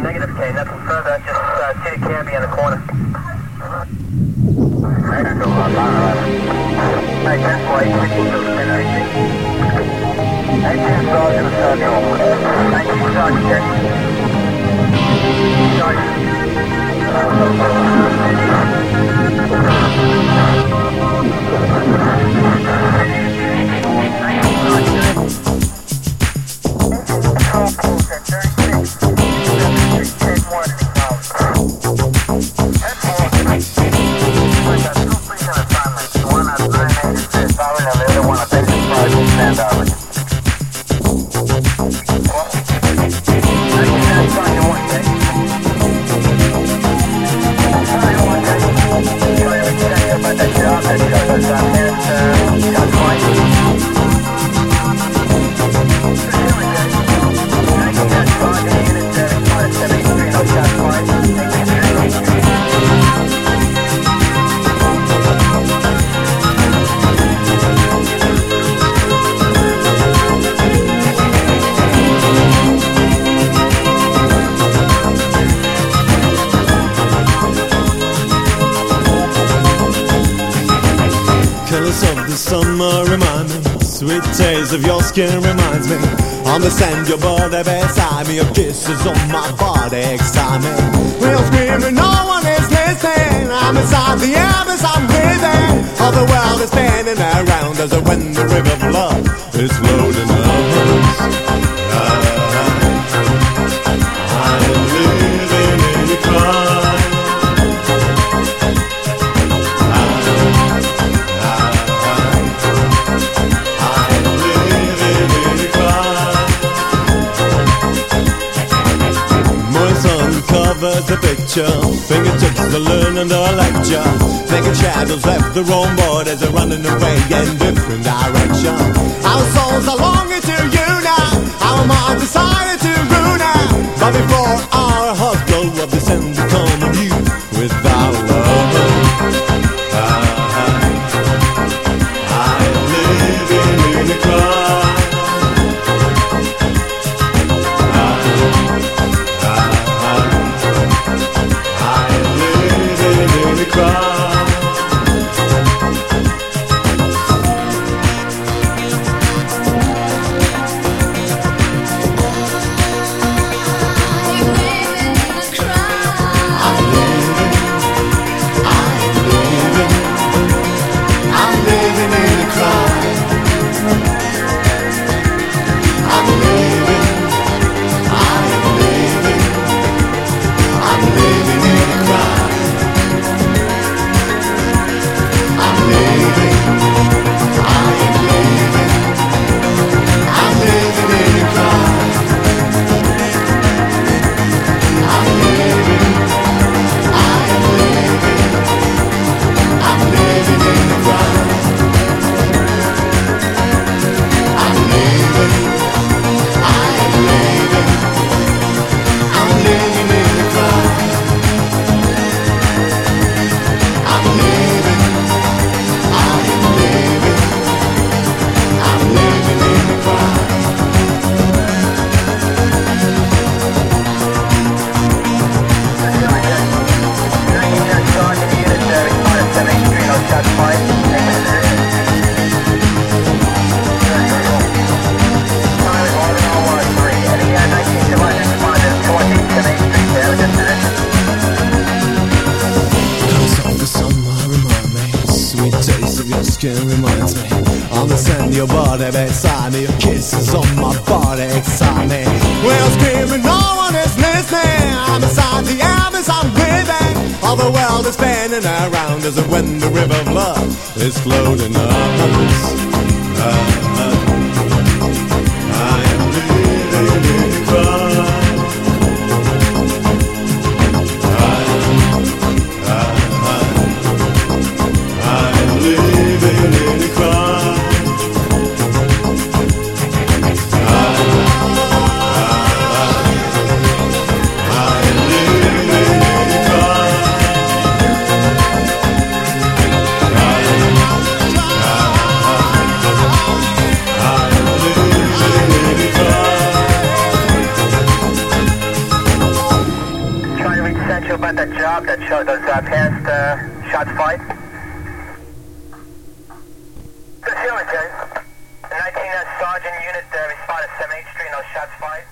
Negative K, nothing further, just uh, the cabbie in the corner. Hey, 10 flight, 62, 10 Hey, 10 Sergeant, Samuel. Thank Sergeant. Summer remind me. Sweet taste of your skin reminds me. Understand your body beside me. Your kisses on my body excite me We're screaming, no one is listening. I'm inside the abyss, I'm breathing. All the world is spinning around us When the river of love is floating covers the picture. Fingertips to learn and a lecture. Thinking shadows left the wrong borders Are running away in different directions Our souls are longing to you unite. Our minds decided to ruin it But before our your skin reminds me Understand your body beside me. Your kisses on my body excite me. We're screaming, no one is listening. I'm inside the abyss, I'm breathing. All the world is spinning around As when the river of love is floating us shot, those uh, past uh, shots fired. Good ceiling, Joe. Sergeant Unit uh, responded 78th those shots fired.